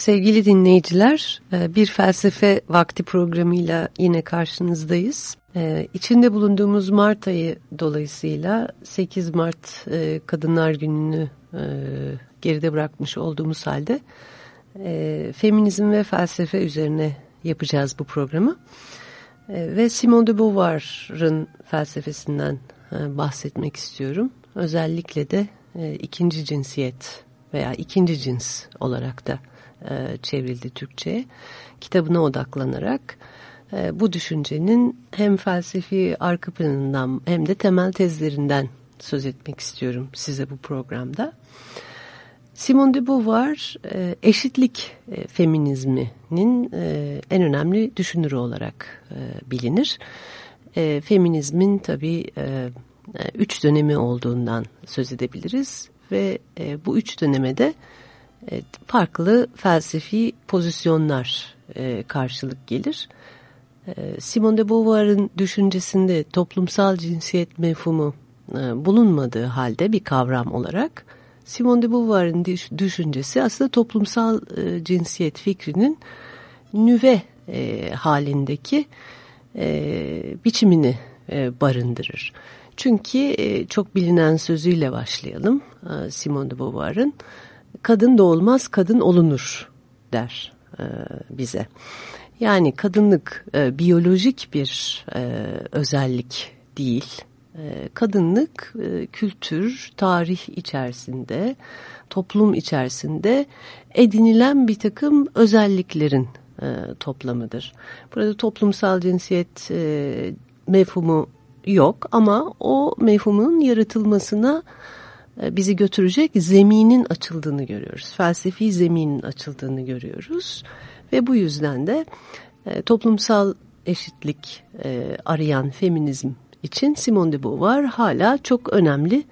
Sevgili dinleyiciler, e, bir felsefe vakti programıyla yine karşınızdayız. E, içinde bulunduğumuz Mart ayı dolayısıyla 8 Mart e, Kadınlar Günü'nü geride bırakmış olduğumuz halde feminizm ve felsefe üzerine yapacağız bu programı. Ve Simone de Beauvoir'ın felsefesinden bahsetmek istiyorum. Özellikle de ikinci cinsiyet veya ikinci cins olarak da e, çevrildi Türkçe'ye. Kitabına odaklanarak e, bu düşüncenin hem felsefi arka planından hem de temel tezlerinden söz etmek istiyorum size bu programda. Simone de Beauvoir e, eşitlik e, feminizminin e, en önemli düşünürü olarak bilinir. Feminizmin tabii üç dönemi olduğundan söz edebiliriz ve bu üç döneme de farklı felsefi pozisyonlar e, karşılık gelir. E, Simone de Beauvoir'ın düşüncesinde toplumsal cinsiyet mefhumu e, bulunmadığı halde bir kavram olarak Simone de Beauvoir'ın düşüncesi aslında toplumsal e, cinsiyet fikrinin nüve e, halindeki e, biçimini e, barındırır. Çünkü e, çok bilinen sözüyle başlayalım e, Simone de Beauvoir'ın kadın doğulmaz kadın olunur der e, bize. Yani kadınlık e, biyolojik bir e, özellik değil. E, kadınlık e, kültür, tarih içerisinde, toplum içerisinde edinilen bir takım özelliklerin e, toplamıdır. Burada toplumsal cinsiyet e, mefhumu yok ama o mefhumun yaratılmasına bizi götürecek zeminin açıldığını görüyoruz. Felsefi zeminin açıldığını görüyoruz. Ve bu yüzden de e, toplumsal eşitlik e, arayan feminizm için Simone de Beauvoir hala çok önemli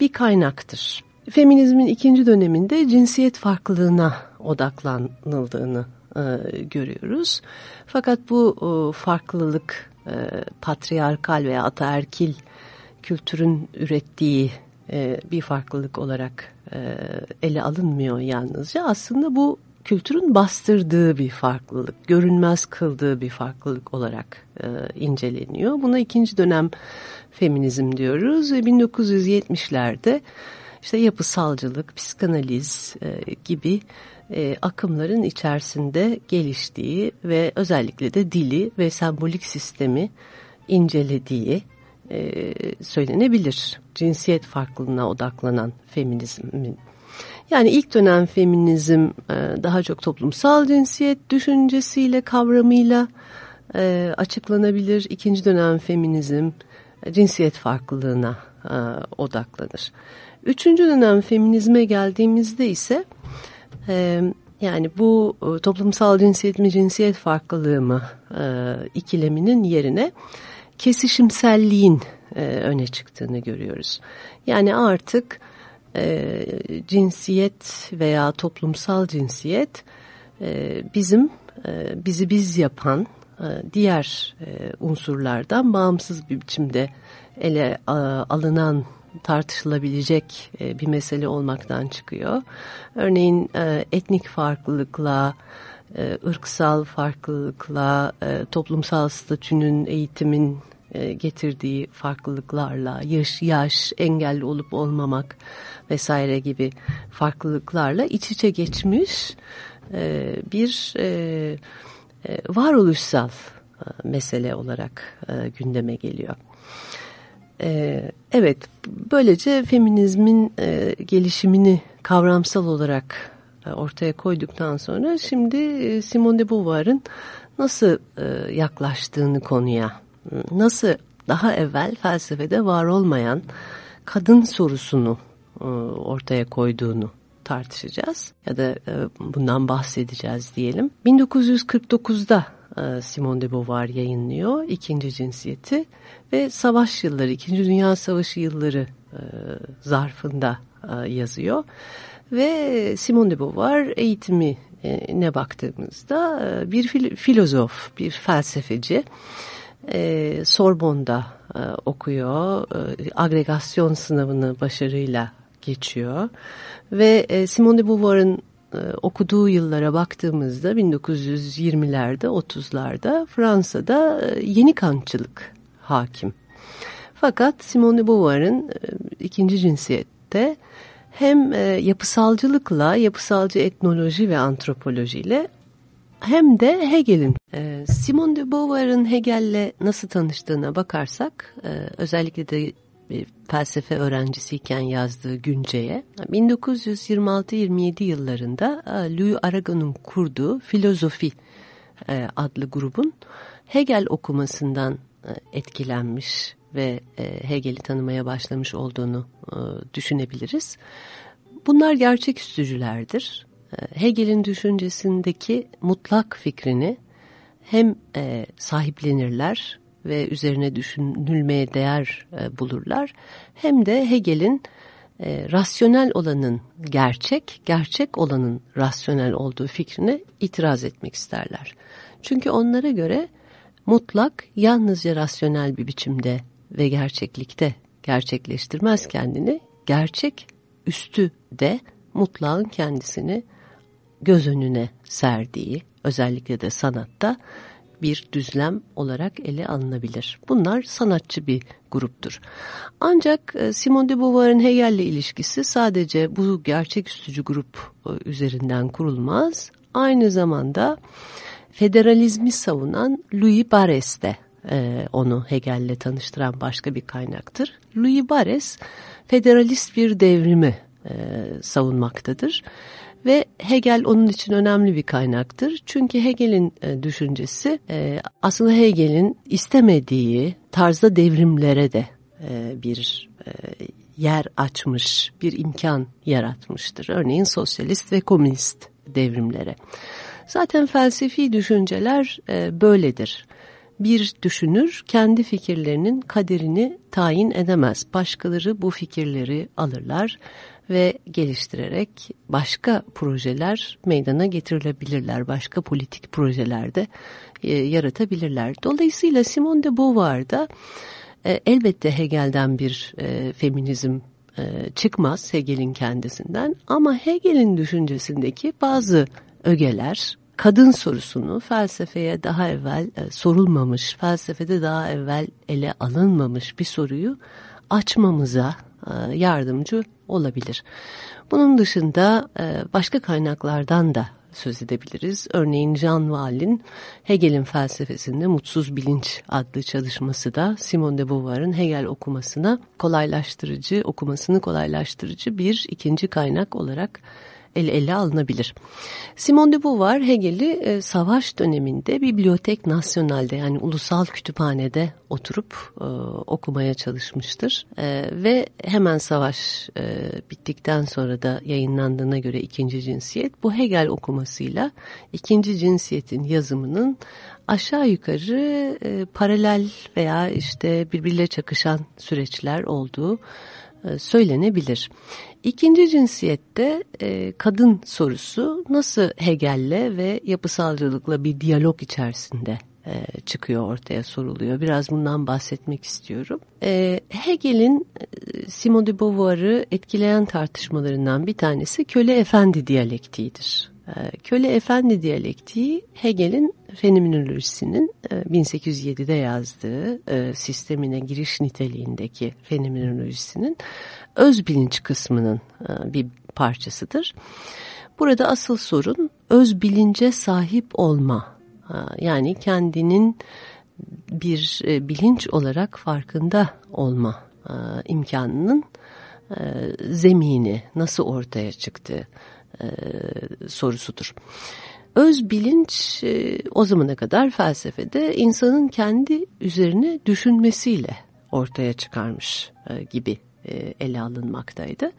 bir kaynaktır. Feminizmin ikinci döneminde cinsiyet farklılığına odaklanıldığını e, görüyoruz. Fakat bu e, farklılık e, patriarkal veya ataerkil kültürün ürettiği e, bir farklılık olarak e, ele alınmıyor yalnızca. Aslında bu kültürün bastırdığı bir farklılık, görünmez kıldığı bir farklılık olarak e, inceleniyor. Buna ikinci dönem feminizm diyoruz ve 1970'lerde işte yapısalcılık, psikanaliz gibi akımların içerisinde geliştiği ve özellikle de dili ve sembolik sistemi incelediği e, söylenebilir. Cinsiyet farklılığına odaklanan feminizmin. Yani ilk dönem feminizm e, daha çok toplumsal cinsiyet düşüncesiyle, kavramıyla e, açıklanabilir. İkinci dönem feminizm e, cinsiyet farklılığına e, odaklanır. Üçüncü dönem feminizme geldiğimizde ise e, yani bu e, toplumsal cinsiyet mi cinsiyet farklılığı mı e, ikileminin yerine kesişimselliğin e, öne çıktığını görüyoruz. Yani artık e, cinsiyet veya toplumsal cinsiyet e, bizim e, bizi biz yapan e, diğer e, unsurlardan bağımsız bir biçimde ele a, alınan tartışılabilecek e, bir mesele olmaktan çıkıyor. Örneğin e, etnik farklılıkla, ırksal farklılıkla, e, toplumsal statünün, eğitimin e, getirdiği farklılıklarla, yaş, yaş, engelli olup olmamak vesaire gibi farklılıklarla iç içe geçmiş e, bir e, e, varoluşsal e, mesele olarak e, gündeme geliyor. E, evet, böylece feminizmin e, gelişimini kavramsal olarak e, ortaya koyduktan sonra şimdi e, Simone de Beauvoir'ın nasıl e, yaklaştığını konuya, nasıl daha evvel felsefede var olmayan kadın sorusunu ortaya koyduğunu tartışacağız ya da bundan bahsedeceğiz diyelim. 1949'da Simone de Beauvoir yayınlıyor ikinci cinsiyeti ve savaş yılları, İkinci Dünya Savaşı yılları zarfında yazıyor. Ve Simone de Beauvoir eğitimi ne baktığımızda bir filozof, bir felsefeci. E, Sorbon'da e, okuyor. E, agregasyon sınavını başarıyla geçiyor. Ve e, Simone de Beauvoir'ın e, okuduğu yıllara baktığımızda 1920'lerde 30'larda Fransa'da e, yeni kantçılık hakim. Fakat Simone de Beauvoir'ın e, ikinci cinsiyette hem e, yapısalcılıkla, yapısalcı etnoloji ve antropolojiyle hem de Hegel'in. E, Simone de Beauvoir'ın Hegel'le nasıl tanıştığına bakarsak, e, özellikle de bir felsefe öğrencisiyken yazdığı Günce'ye 1926-27 yıllarında Louis Aragon'un kurduğu Filozofi adlı grubun Hegel okumasından etkilenmiş ve Hegel'i tanımaya başlamış olduğunu düşünebiliriz. Bunlar gerçeküstücülerdir. Hegel'in düşüncesindeki mutlak fikrini hem sahiplenirler ve üzerine düşünülmeye değer e, bulurlar. Hem de Hegel'in e, rasyonel olanın gerçek, gerçek olanın rasyonel olduğu fikrine itiraz etmek isterler. Çünkü onlara göre mutlak yalnızca rasyonel bir biçimde ve gerçeklikte gerçekleştirmez kendini. Gerçek üstü de mutlağın kendisini göz önüne serdiği, özellikle de sanatta bir düzlem olarak ele alınabilir. Bunlar sanatçı bir gruptur. Ancak e, Simone de Beauvoir'ın Hegel'le ilişkisi sadece bu gerçeküstücü grup e, üzerinden kurulmaz. Aynı zamanda federalizmi savunan Louis Barres de e, onu Hegel'le tanıştıran başka bir kaynaktır. Louis Barres federalist bir devrimi savunmaktadır ve Hegel onun için önemli bir kaynaktır. Çünkü Hegel'in e, düşüncesi e, aslında Hegel'in istemediği tarzda devrimlere de e, bir e, yer açmış, bir imkan yaratmıştır. Örneğin sosyalist ve komünist devrimlere. Zaten felsefi düşünceler e, böyledir. Bir düşünür kendi fikirlerinin kaderini tayin edemez. Başkaları bu fikirleri alırlar ve geliştirerek başka projeler meydana getirilebilirler. Başka politik projelerde e, yaratabilirler. Dolayısıyla Simone de Beauvoir'da e, elbette Hegel'den bir e, feminizm e, çıkmaz Hegel'in kendisinden ama Hegel'in düşüncesindeki bazı ögeler kadın sorusunu felsefeye daha evvel e, sorulmamış, felsefede daha evvel ele alınmamış bir soruyu açmamıza e, yardımcı olabilir. Bunun dışında e, başka kaynaklardan da söz edebiliriz. Örneğin Jean Wall'in Hegel'in felsefesinde Mutsuz Bilinç adlı çalışması da Simone de Beauvoir'ın Hegel okumasına kolaylaştırıcı, okumasını kolaylaştırıcı bir ikinci kaynak olarak ele ele alınabilir. Simone de Beauvoir Hegel'i e, savaş döneminde Bibliotek Nasyonel'de yani ulusal kütüphanede oturup e, okumaya çalışmıştır. E, ve hemen savaş e, bittikten sonra da yayınlandığına göre ikinci cinsiyet bu Hegel okumasıyla ikinci cinsiyetin yazımının aşağı yukarı e, paralel veya işte birbirle çakışan süreçler olduğu söylenebilir. İkinci cinsiyette e, kadın sorusu nasıl Hegel'le ve yapısalcılıkla bir diyalog içerisinde e, çıkıyor ortaya soruluyor. Biraz bundan bahsetmek istiyorum. E, Hegel'in e, Simone de Beauvoir'ı etkileyen tartışmalarından bir tanesi köle efendi diyalektiğidir. E, köle efendi diyalektiği Hegel'in fenomenolojisinin 1807'de e, yazdığı e, sistemine giriş niteliğindeki fenomenolojisinin öz bilinç kısmının bir parçasıdır. Burada asıl sorun öz bilince sahip olma. Yani kendinin bir bilinç olarak farkında olma imkanının zemini nasıl ortaya çıktı sorusudur. Öz bilinç e, o zamana kadar felsefede insanın kendi üzerine düşünmesiyle ortaya çıkarmış e, gibi e, ele alınmaktaydı.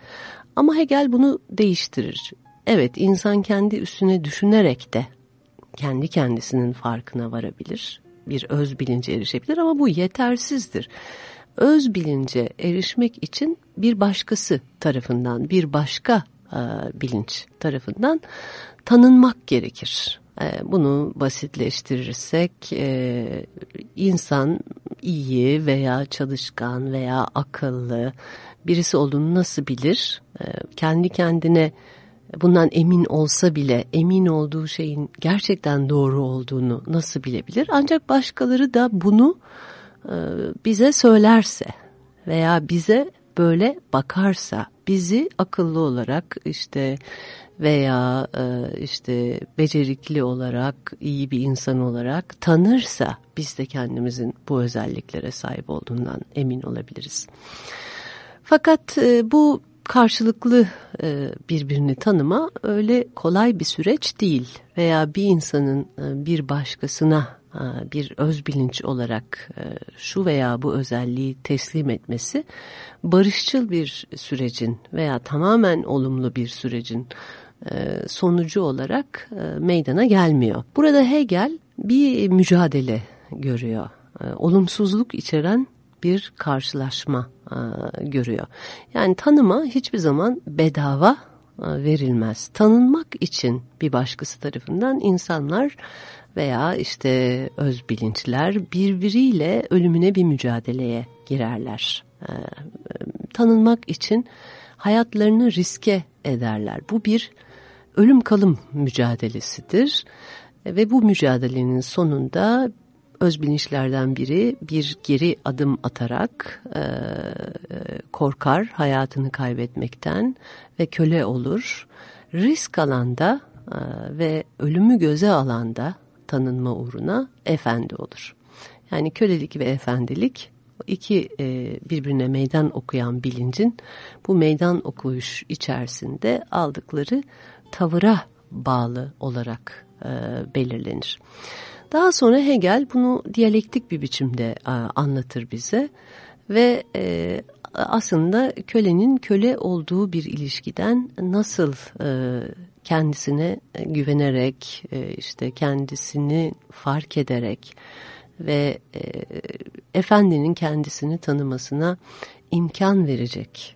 Ama Hegel bunu değiştirir. Evet insan kendi üstüne düşünerek de kendi kendisinin farkına varabilir. Bir öz bilince erişebilir ama bu yetersizdir. Öz bilince erişmek için bir başkası tarafından, bir başka e, bilinç tarafından tanınmak gerekir. E, bunu basitleştirirsek e, insan iyi veya çalışkan veya akıllı birisi olduğunu nasıl bilir? Kendi kendine bundan emin olsa bile emin olduğu şeyin gerçekten doğru olduğunu nasıl bilebilir? Ancak başkaları da bunu bize söylerse veya bize böyle bakarsa bizi akıllı olarak işte veya e, işte becerikli olarak iyi bir insan olarak tanırsa biz de kendimizin bu özelliklere sahip olduğundan emin olabiliriz. Fakat e, bu karşılıklı e, birbirini tanıma öyle kolay bir süreç değil veya bir insanın e, bir başkasına e, bir öz bilinç olarak şu veya bu özelliği teslim etmesi barışçıl bir sürecin veya tamamen olumlu bir sürecin sonucu olarak meydana gelmiyor. Burada Hegel bir mücadele görüyor. Olumsuzluk içeren bir karşılaşma e, görüyor. Yani tanıma hiçbir zaman bedava e, verilmez. Tanınmak için bir başkası tarafından insanlar veya işte öz bilinçler birbiriyle ölümüne bir mücadeleye girerler. E, tanınmak için hayatlarını riske ederler. Bu bir ölüm kalım mücadelesidir ve bu mücadelenin sonunda öz bilinçlerden biri bir geri adım atarak e, korkar hayatını kaybetmekten ve köle olur. Risk alanda e, ve ölümü göze alanda tanınma uğruna efendi olur. Yani kölelik ve efendilik iki e, birbirine meydan okuyan bilincin bu meydan okuyuş içerisinde aldıkları tavıra bağlı olarak e, belirlenir. Daha sonra Hegel bunu diyalektik bir biçimde e, anlatır bize ve e, aslında kölenin köle olduğu bir ilişkiden nasıl e, kendisine güvenerek işte kendisini fark ederek ve efendinin kendisini tanımasına imkan verecek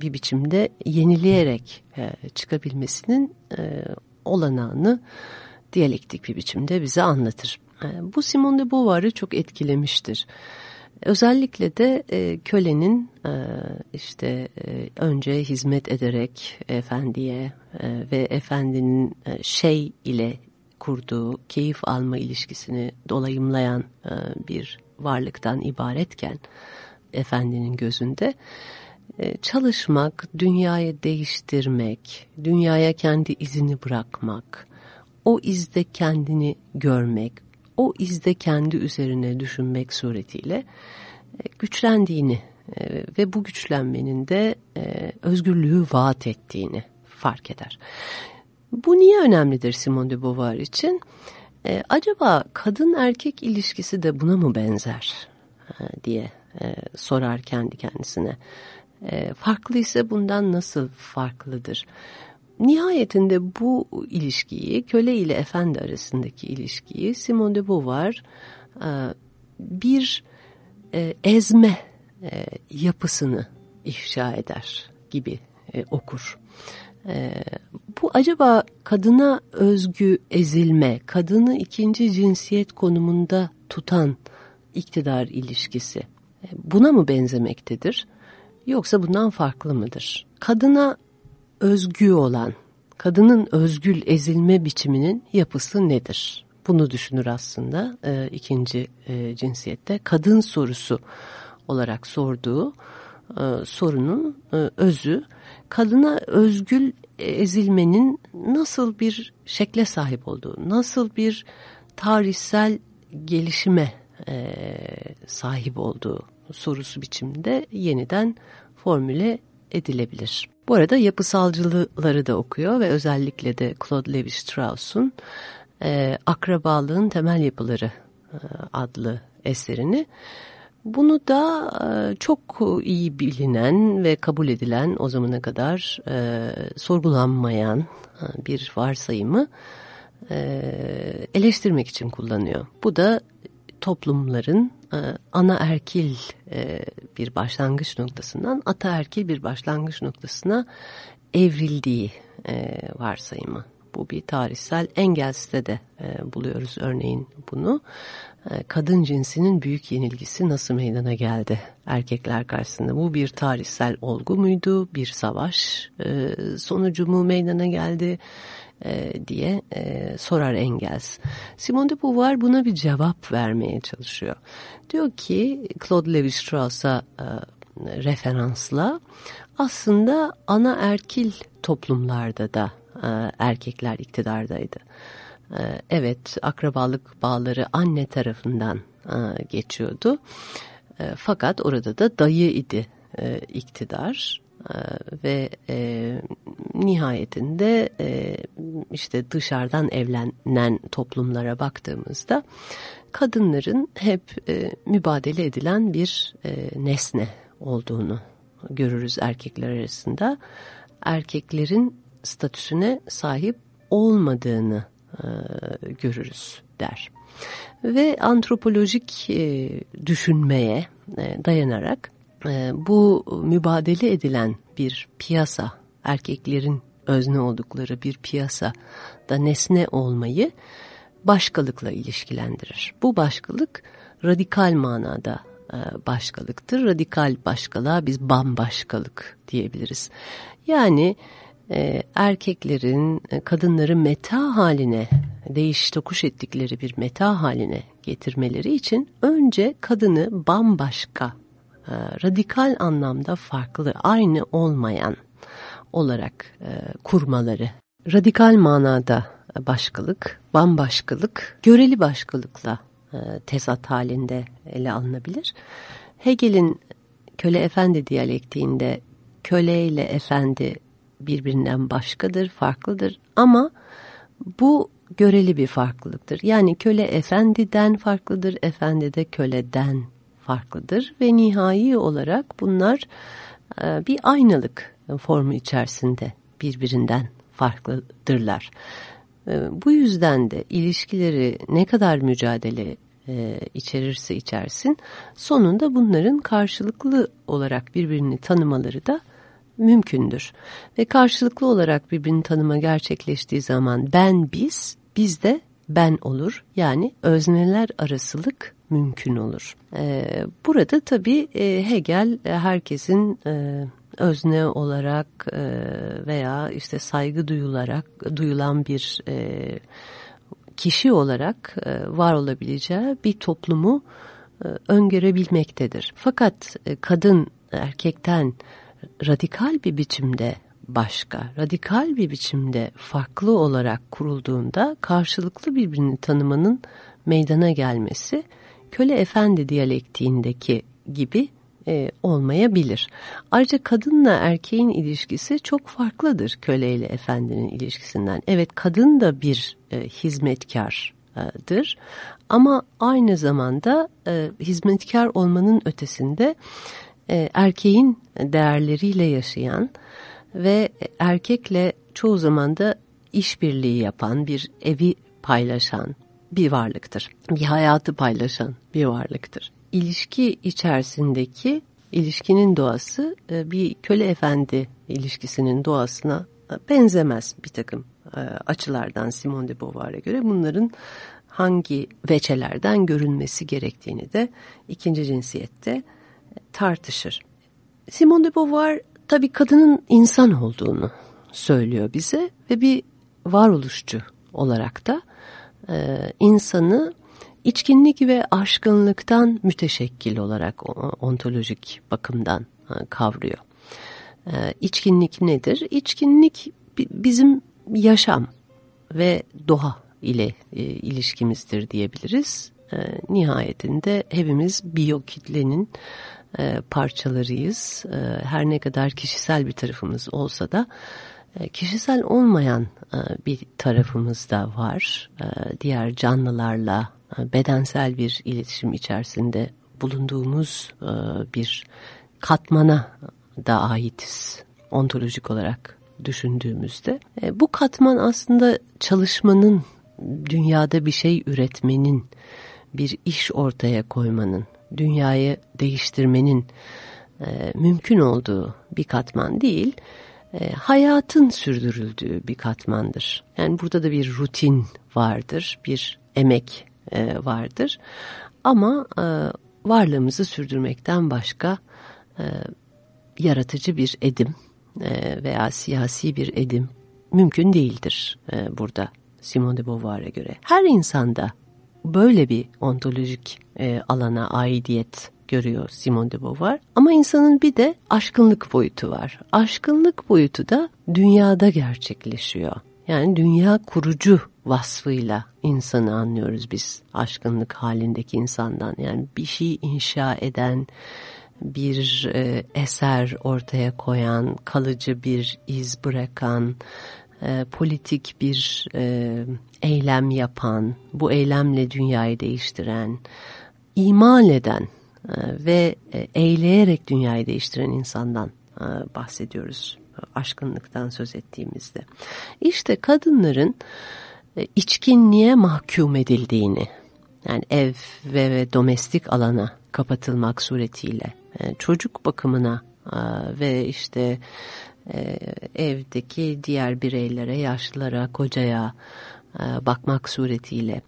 bir biçimde yenileyerek çıkabilmesinin olanağını diyalektik bir biçimde bize anlatır. E, bu Simone de Beauvoir'ı çok etkilemiştir. Özellikle de e, kölenin e, işte e, önce hizmet ederek efendiye e, ve efendinin e, şey ile kurduğu keyif alma ilişkisini dolayımlayan e, bir varlıktan ibaretken efendinin gözünde e, çalışmak, dünyayı değiştirmek, dünyaya kendi izini bırakmak, o izde kendini görmek, o izde kendi üzerine düşünmek suretiyle e, güçlendiğini e, ve bu güçlenmenin de e, özgürlüğü vaat ettiğini fark eder. Bu niye önemlidir Simone de Beauvoir için? Acaba kadın erkek ilişkisi de buna mı benzer diye sorar kendi kendisine. Farklı ise bundan nasıl farklıdır? Nihayetinde bu ilişkiyi, köle ile efendi arasındaki ilişkiyi Simone de Beauvoir e, bir e, ezme e, yapısını ifşa eder gibi okur. Bu acaba kadına özgü ezilme, kadını ikinci cinsiyet konumunda tutan iktidar ilişkisi buna mı benzemektedir? Yoksa bundan farklı mıdır? Kadına özgü olan, kadının özgül ezilme biçiminin yapısı nedir? Bunu düşünür aslında e, ikinci e, cinsiyette. Kadın sorusu olarak sorduğu e, sorunun e, özü, kadına özgül ezilmenin nasıl bir şekle sahip olduğu, nasıl bir tarihsel gelişime e, sahip olduğu sorusu biçimde yeniden formüle edilebilir. Bu arada yapısalcıları da okuyor ve özellikle de Claude Levi-Strauss'un e, Akrabalığın Temel Yapıları e, adlı eserini. Bunu da e, çok iyi bilinen ve kabul edilen o zamana kadar e, sorgulanmayan e, bir varsayımı e, eleştirmek için kullanıyor. Bu da toplumların ana erkil e, bir başlangıç noktasından ataerkil bir başlangıç noktasına evrildiği e, varsayımı. Bu bir tarihsel Engels'te de e, buluyoruz örneğin bunu. E, kadın cinsinin büyük yenilgisi nasıl meydana geldi erkekler karşısında? Bu bir tarihsel olgu muydu? Bir savaş e, sonucu mu meydana geldi? E, diye e, sorar Engels. Simone de Beauvoir buna bir cevap vermeye çalışıyor. Diyor ki Claude Lévi-Strauss'a e, referansla aslında ana erkil toplumlarda da erkekler iktidardaydı. Evet akrabalık bağları anne tarafından geçiyordu. Fakat orada da dayı idi iktidar. Ee, ve e, nihayetinde e, işte dışarıdan evlenen toplumlara baktığımızda kadınların hep e, mübadele edilen bir e, nesne olduğunu görürüz erkekler arasında. Erkeklerin statüsüne sahip olmadığını e, görürüz der. Ve antropolojik e, düşünmeye e, dayanarak e, bu mübadele edilen bir piyasa, erkeklerin özne oldukları bir piyasa da nesne olmayı başkalıkla ilişkilendirir. Bu başkalık radikal manada e, başkalıktır. Radikal başkalığa biz bambaşkalık diyebiliriz. Yani e, erkeklerin e, kadınları meta haline değiş tokuş ettikleri bir meta haline getirmeleri için önce kadını bambaşka e, radikal anlamda farklı, aynı olmayan olarak e, kurmaları. Radikal manada başkalık, bambaşkalık, göreli başkalıkla e, tezat halinde ele alınabilir. Hegel'in köle efendi diyalektiğinde köle ile efendi birbirinden başkadır, farklıdır ama bu göreli bir farklılıktır. Yani köle efendiden farklıdır, efendi de köleden farklıdır ve nihai olarak bunlar e, bir aynalık formu içerisinde birbirinden farklıdırlar. E, bu yüzden de ilişkileri ne kadar mücadele e, içerirse içersin sonunda bunların karşılıklı olarak birbirini tanımaları da mümkündür. Ve karşılıklı olarak birbirini tanıma gerçekleştiği zaman ben biz, biz de ben olur. Yani özneler arasılık mümkün olur. Ee, burada tabii e, Hegel e, herkesin e, özne olarak veya işte saygı duyularak duyulan bir kişi olarak var olabileceği bir toplumu öngörebilmektedir. Fakat kadın erkekten radikal bir biçimde başka, radikal bir biçimde farklı olarak kurulduğunda karşılıklı birbirini tanımanın meydana gelmesi köle efendi diyalektiğindeki gibi e, olmayabilir. Ayrıca kadınla erkeğin ilişkisi çok farklıdır köle ile efendinin ilişkisinden. Evet kadın da bir e, hizmetkardır ama aynı zamanda e, hizmetkar olmanın ötesinde e, erkeğin değerleriyle yaşayan ve erkekle çoğu zaman da işbirliği yapan bir evi paylaşan bir varlıktır. Bir hayatı paylaşan bir varlıktır. İlişki içerisindeki ilişkinin doğası e, bir köle efendi ilişkisinin doğasına benzemez bir takım e, açılardan Simone de Beauvoir'a göre. Bunların hangi veçelerden görünmesi gerektiğini de ikinci cinsiyette tartışır. Simone de Beauvoir tabii kadının insan olduğunu söylüyor bize ve bir varoluşçu olarak da e, insanı içkinlik ve aşkınlıktan müteşekkil olarak ontolojik bakımdan e, kavruyor. E, içkinlik nedir? İçkinlik bizim yaşam ve doğa ile e, ilişkimizdir diyebiliriz. Nihayetinde hepimiz biyokitlenin parçalarıyız. Her ne kadar kişisel bir tarafımız olsa da kişisel olmayan bir tarafımız da var. E, diğer canlılarla bedensel bir iletişim içerisinde bulunduğumuz bir katmana da aitiz ontolojik olarak düşündüğümüzde. Bu katman aslında çalışmanın, dünyada bir şey üretmenin, bir iş ortaya koymanın, dünyayı değiştirmenin mümkün olduğu bir katman değil e, hayatın sürdürüldüğü bir katmandır. Yani burada da bir rutin vardır, bir emek e, vardır. Ama e, varlığımızı sürdürmekten başka e, yaratıcı bir edim veya siyasi bir edim mümkün değildir burada Simone de Beauvoir'a göre. Her insanda böyle bir ontolojik alana aidiyet görüyor Simone de Beauvoir. Ama insanın bir de aşkınlık boyutu var. Aşkınlık boyutu da dünyada gerçekleşiyor. Yani dünya kurucu vasfıyla insanı anlıyoruz biz aşkınlık halindeki insandan. Yani bir şey inşa eden, bir e, eser ortaya koyan, kalıcı bir iz bırakan, e, politik bir e, eylem yapan, bu eylemle dünyayı değiştiren, iman eden ve e, eyleyerek dünyayı değiştiren insandan e, bahsediyoruz. Aşkınlıktan söz ettiğimizde. İşte kadınların e, içkinliğe mahkum edildiğini, yani ev ve, domestik alana kapatılmak suretiyle e, çocuk bakımına e, ve işte e, evdeki diğer bireylere, yaşlılara, kocaya bakmak suretiyle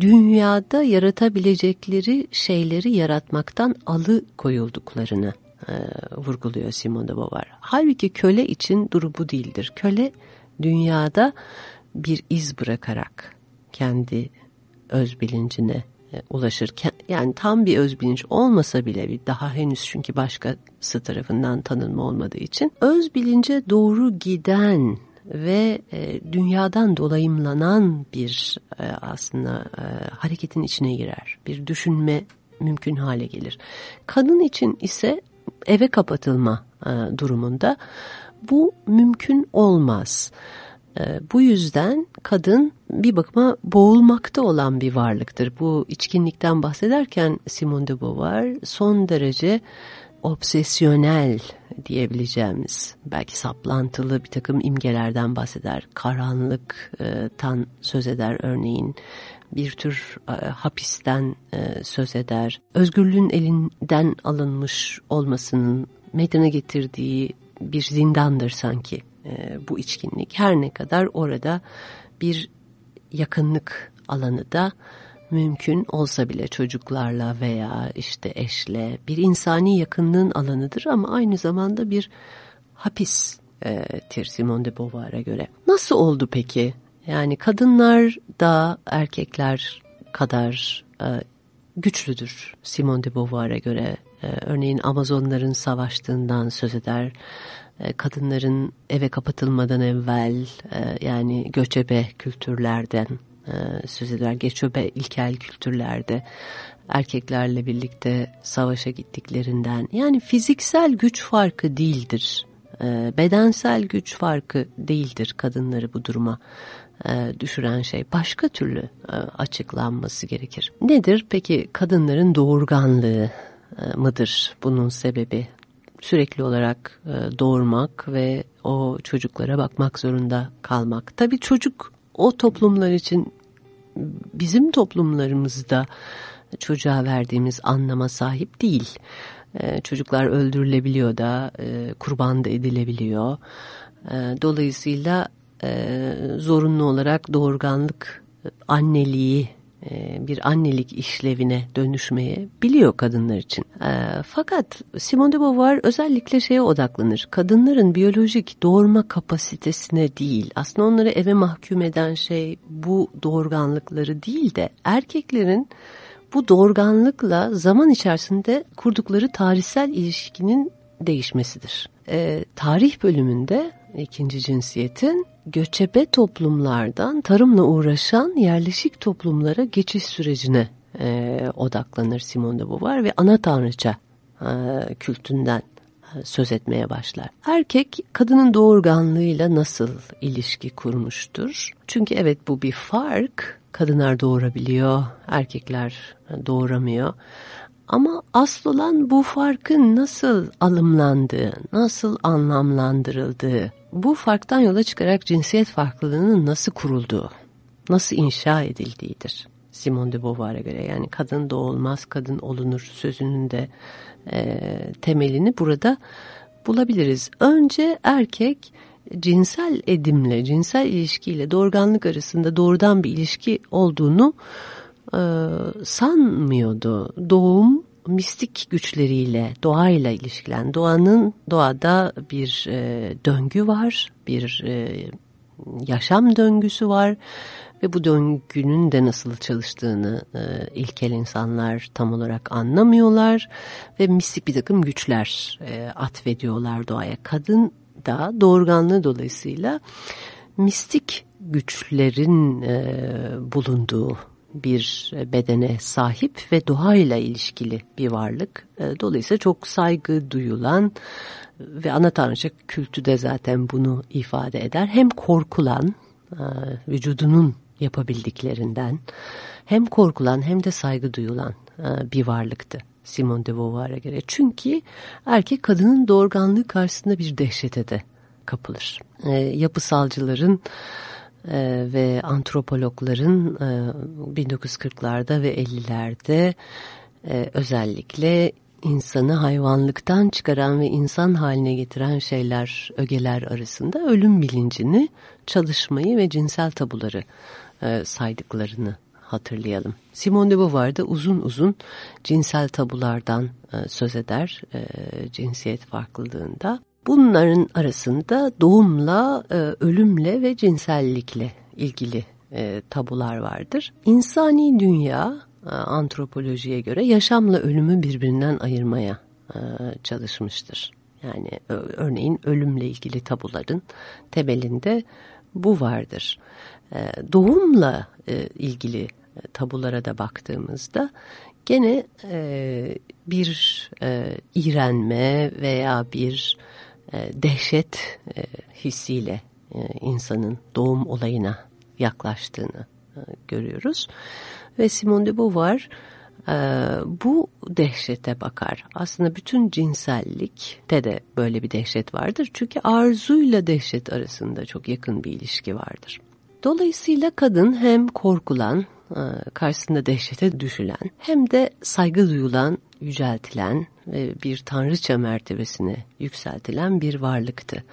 dünyada yaratabilecekleri şeyleri yaratmaktan alı koyulduklarını vurguluyor Simone de Beauvoir. Halbuki köle için durum bu değildir. Köle dünyada bir iz bırakarak kendi öz bilincine e, ulaşırken yani tam bir öz bilinç olmasa bile bir daha henüz çünkü başkası tarafından tanınma olmadığı için öz bilince doğru giden ve e, dünyadan dolayımlanan bir e, aslında e, hareketin içine girer. Bir düşünme mümkün hale gelir. Kadın için ise eve kapatılma e, durumunda bu mümkün olmaz. Ee, bu yüzden kadın bir bakıma boğulmakta olan bir varlıktır. Bu içkinlikten bahsederken Simone de Beauvoir son derece obsesyonel diyebileceğimiz belki saplantılı bir takım imgelerden bahseder. Karanlıktan söz eder örneğin bir tür e, hapisten e, söz eder. Özgürlüğün elinden alınmış olmasının meydana getirdiği bir zindandır sanki e, bu içkinlik. Her ne kadar orada bir yakınlık alanı da mümkün olsa bile çocuklarla veya işte eşle bir insani yakınlığın alanıdır ama aynı zamanda bir hapis e, Simone de Beauvoir'a göre. Nasıl oldu peki? Yani kadınlar da erkekler kadar e, güçlüdür Simone de Beauvoir'a göre. E, örneğin Amazonların savaştığından söz eder. E, kadınların eve kapatılmadan evvel e, yani göçebe kültürlerden e, söz eder. Göçebe ilkel kültürlerde erkeklerle birlikte savaşa gittiklerinden yani fiziksel güç farkı değildir. Bedensel güç farkı değildir kadınları bu duruma düşüren şey başka türlü açıklanması gerekir. Nedir peki kadınların doğurganlığı mıdır bunun sebebi? sürekli olarak e, doğurmak ve o çocuklara bakmak zorunda kalmak. Tabii çocuk o toplumlar için bizim toplumlarımızda çocuğa verdiğimiz anlama sahip değil. E, çocuklar öldürülebiliyor da, e, kurban da edilebiliyor. Dolayısıyla zorunlu olarak doğurganlık anneliği e, bir annelik işlevine dönüşmeye biliyor kadınlar için. E, fakat Simone de Beauvoir özellikle şeye odaklanır. Kadınların biyolojik doğurma kapasitesine değil, aslında onları eve mahkum eden şey bu doğurganlıkları değil de erkeklerin bu doğurganlıkla zaman içerisinde kurdukları tarihsel ilişkinin değişmesidir. E, tarih bölümünde ikinci cinsiyetin göçebe toplumlardan tarımla uğraşan yerleşik toplumlara geçiş sürecine e, odaklanır Simone de Beauvoir ve ana tanrıça e, kültünden e, söz etmeye başlar. Erkek kadının doğurganlığıyla nasıl ilişki kurmuştur? Çünkü evet bu bir fark. Kadınlar doğurabiliyor, erkekler doğuramıyor. Ama asıl olan bu farkın nasıl alımlandığı, nasıl anlamlandırıldığı, bu farktan yola çıkarak cinsiyet farklılığının nasıl kurulduğu, nasıl inşa edildiğidir. Simone de Beauvoir'a göre yani kadın doğulmaz, kadın olunur sözünün de e, temelini burada bulabiliriz. Önce erkek cinsel edimle, cinsel ilişkiyle doğurganlık arasında doğrudan bir ilişki olduğunu sanmıyordu. Doğum mistik güçleriyle, doğayla ilişkilen, doğanın doğada bir e, döngü var, bir e, yaşam döngüsü var ve bu döngünün de nasıl çalıştığını e, ilkel insanlar tam olarak anlamıyorlar ve mistik bir takım güçler e, atfediyorlar doğaya. Kadın da doğurganlığı dolayısıyla mistik güçlerin e, bulunduğu bir bedene sahip ve doğayla ilişkili bir varlık. E, dolayısıyla çok saygı duyulan ve ana tanrıça kültü de zaten bunu ifade eder. Hem korkulan, e, vücudunun yapabildiklerinden hem korkulan hem de saygı duyulan e, bir varlıktı. Simone de Beauvoir'a göre. Çünkü erkek kadının doğurganlığı karşısında bir dehşete de kapılır. E, yapısalcıların e, ve antropologların e, 1940'larda ve 50'lerde e, özellikle insanı hayvanlıktan çıkaran ve insan haline getiren şeyler, ögeler arasında ölüm bilincini, çalışmayı ve cinsel tabuları e, saydıklarını hatırlayalım. Simone de Beauvoir da uzun uzun cinsel tabulardan e, söz eder e, cinsiyet farklılığında. Bunların arasında doğumla, e, ölümle ve cinsellikle ilgili e, tabular vardır. İnsani dünya e, antropolojiye göre yaşamla ölümü birbirinden ayırmaya çalışmıştır. Yani örneğin ölümle ilgili tabuların temelinde bu vardır. Doğumla ilgili tabulara da baktığımızda gene bir e, iğrenme veya bir e, dehşet e, hissiyle e, insanın doğum olayına yaklaştığını görüyoruz. Ve Simone de Beauvoir bu dehşete bakar. Aslında bütün cinsellikte de böyle bir dehşet vardır. Çünkü arzuyla dehşet arasında çok yakın bir ilişki vardır. Dolayısıyla kadın hem korkulan, karşısında dehşete düşülen hem de saygı duyulan, yüceltilen ve bir tanrıça mertebesine yükseltilen bir varlıktı.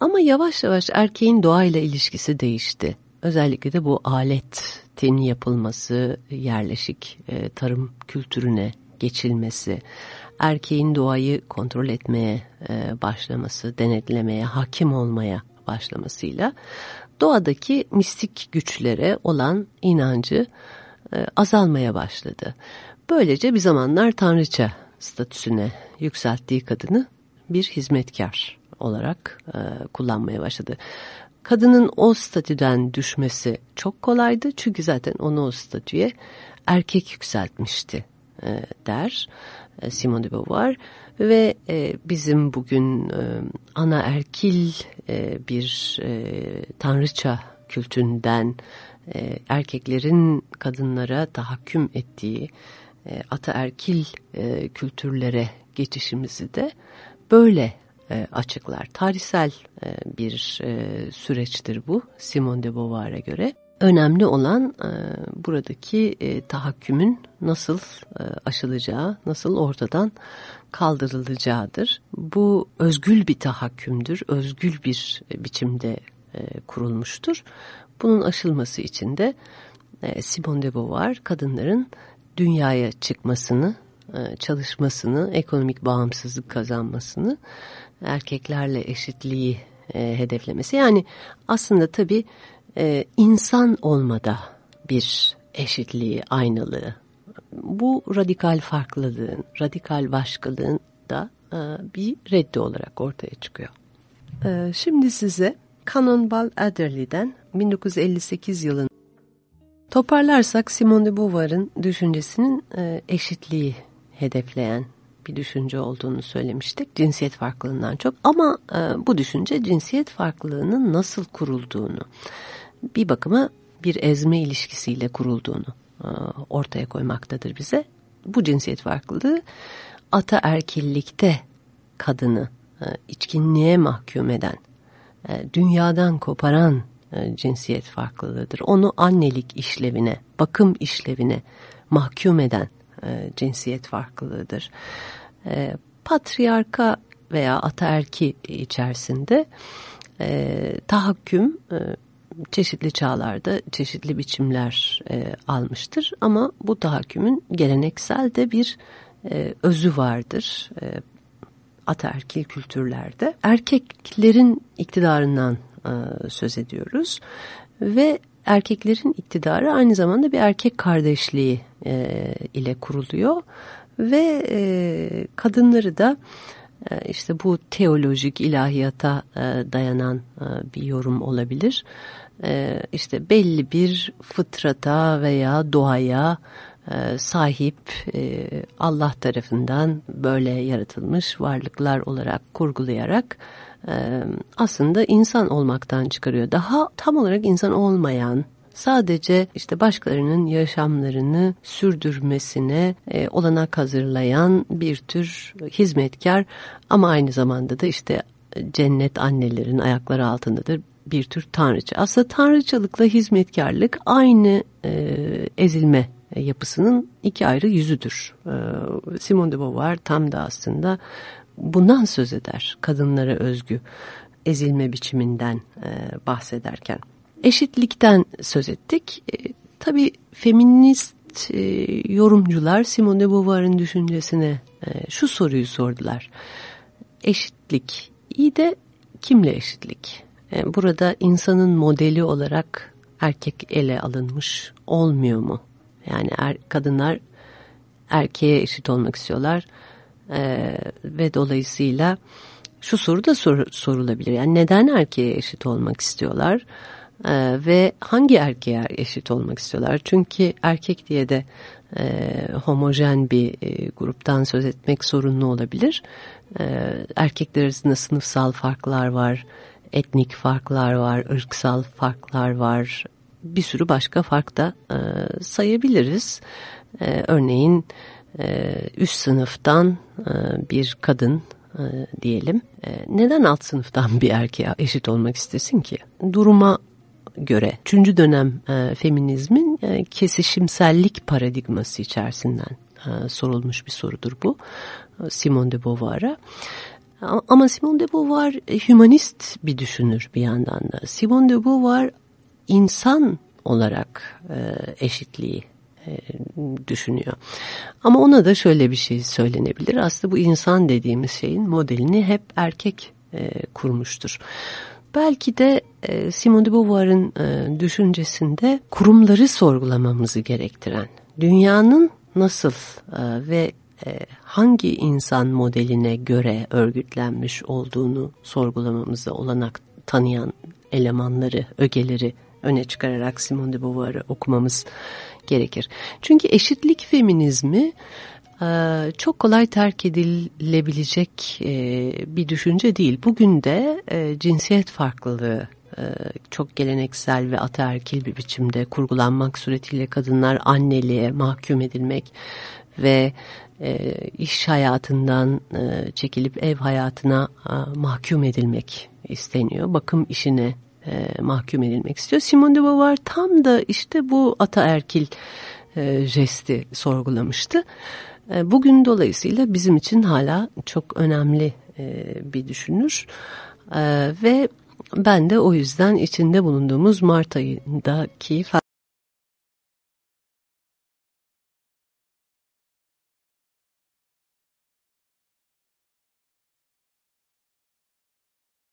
Ama yavaş yavaş erkeğin doğayla ilişkisi değişti. Özellikle de bu aletin yapılması, yerleşik e, tarım kültürüne geçilmesi, erkeğin doğayı kontrol etmeye e, başlaması, denetlemeye, hakim olmaya başlamasıyla doğadaki mistik güçlere olan inancı e, azalmaya başladı. Böylece bir zamanlar tanrıça statüsüne yükselttiği kadını bir hizmetkar olarak e, kullanmaya başladı. Kadının o statüden düşmesi çok kolaydı çünkü zaten onu o statüye erkek yükseltmişti e, der e, Simone de Beauvoir ve e, bizim bugün e, ana erkil e, bir e, tanrıça kültünden e, erkeklerin kadınlara tahakküm ettiği e, ataerkil e, kültürlere geçişimizi de böyle e, açıklar. Tarihsel bir süreçtir bu Simone de Beauvoir'a göre. Önemli olan buradaki tahakkümün nasıl aşılacağı, nasıl ortadan kaldırılacağıdır. Bu özgül bir tahakkümdür, özgül bir biçimde kurulmuştur. Bunun aşılması için de Simone de Beauvoir kadınların dünyaya çıkmasını, e, çalışmasını, ekonomik bağımsızlık kazanmasını, erkeklerle eşitliği e, hedeflemesi. Yani aslında tabii e, insan olmada bir eşitliği, aynalığı. Bu radikal farklılığın, radikal başkalığın da bir reddi olarak ortaya çıkıyor. Şimdi size Cannonball Adderley'den 1958 yılın Toparlarsak Simone de Beauvoir'ın düşüncesinin e, eşitliği hedefleyen bir düşünce olduğunu söylemiştik. Cinsiyet farklılığından çok ama e, bu düşünce cinsiyet farklılığının nasıl kurulduğunu bir bakıma bir ezme ilişkisiyle kurulduğunu e, ortaya koymaktadır bize. Bu cinsiyet farklılığı ataerkillikte kadını içkinliğe mahkum eden, dünyadan koparan cinsiyet farklılığıdır. Onu annelik işlevine, bakım işlevine mahkum eden e, cinsiyet farklılığıdır. E, patriarka veya ataerki içerisinde e, tahakküm e, çeşitli çağlarda çeşitli biçimler e, almıştır. Ama bu tahakkümün geleneksel de bir e, özü vardır. E, ataerkil kültürlerde. Erkeklerin iktidarından e, söz ediyoruz. Ve erkeklerin iktidarı aynı zamanda bir erkek kardeşliği e, ile kuruluyor. Ve e, kadınları da e, işte bu teolojik ilahiyata dayanan bir yorum olabilir. E, işte belli bir fıtrata veya doğaya sahip Allah tarafından böyle yaratılmış varlıklar olarak kurgulayarak aslında insan olmaktan çıkarıyor. Daha tam olarak insan olmayan sadece işte başkalarının yaşamlarını sürdürmesine olanak hazırlayan bir tür hizmetkar ama aynı zamanda da işte cennet annelerin ayakları altındadır bir tür tanrıça. Aslında tanrıçalıkla hizmetkarlık aynı ezilme yapısının iki ayrı yüzüdür. Simone de Beauvoir tam da aslında bundan söz eder kadınlara özgü ezilme biçiminden e, bahsederken. Eşitlikten söz ettik. E, tabii feminist e, yorumcular Simone de Beauvoir'ın düşüncesine e, şu soruyu sordular. Eşitlik iyi de kimle eşitlik? E, burada insanın modeli olarak erkek ele alınmış olmuyor mu? Yani er, kadınlar erkeğe eşit olmak istiyorlar e, ve dolayısıyla şu soru da sor, sorulabilir. Yani neden erkeğe eşit olmak istiyorlar e, ve hangi erkeğe eşit olmak istiyorlar? Çünkü erkek diye de e, homojen bir e, gruptan söz etmek sorunlu olabilir. E, erkekler arasında sınıfsal farklar var etnik farklar var, ırksal farklar var, bir sürü başka fark da e, sayabiliriz. E, örneğin üst sınıftan e, bir kadın e, diyelim. E, neden alt sınıftan bir erkeğe eşit olmak istesin ki? Duruma göre üçüncü dönem e, feminizmin kesişimsellik paradigması içerisinden sorulmuş bir sorudur bu. Simone de Beauvoir'a. Ama Simone de Beauvoir hümanist bir düşünür bir yandan da. Simone de Beauvoir insan olarak eşitliği düşünüyor. Ama ona da şöyle bir şey söylenebilir. Aslında bu insan dediğimiz şeyin modelini hep erkek kurmuştur. Belki de Simone de Beauvoir'ın düşüncesinde kurumları sorgulamamızı gerektiren, dünyanın nasıl ve e, hangi insan modeline göre örgütlenmiş olduğunu sorgulamamıza olanak tanıyan elemanları, ögeleri öne çıkararak Simone de Beauvoir'ı okumamız gerekir. Çünkü eşitlik feminizmi e, çok kolay terk edilebilecek e, bir düşünce değil. Bugün de cinsiyet farklılığı çok geleneksel ve ataerkil bir biçimde kurgulanmak suretiyle kadınlar anneliğe mahkum edilmek ve e, iş hayatından e, çekilip ev hayatına e, mahkum edilmek isteniyor. Bakım işine e, mahkum edilmek istiyor. Simone de Beauvoir tam da işte bu ataerkil e, jesti sorgulamıştı. E, bugün dolayısıyla bizim için hala çok önemli e, bir düşünür. E, ve ben de o yüzden içinde bulunduğumuz Mart ayındaki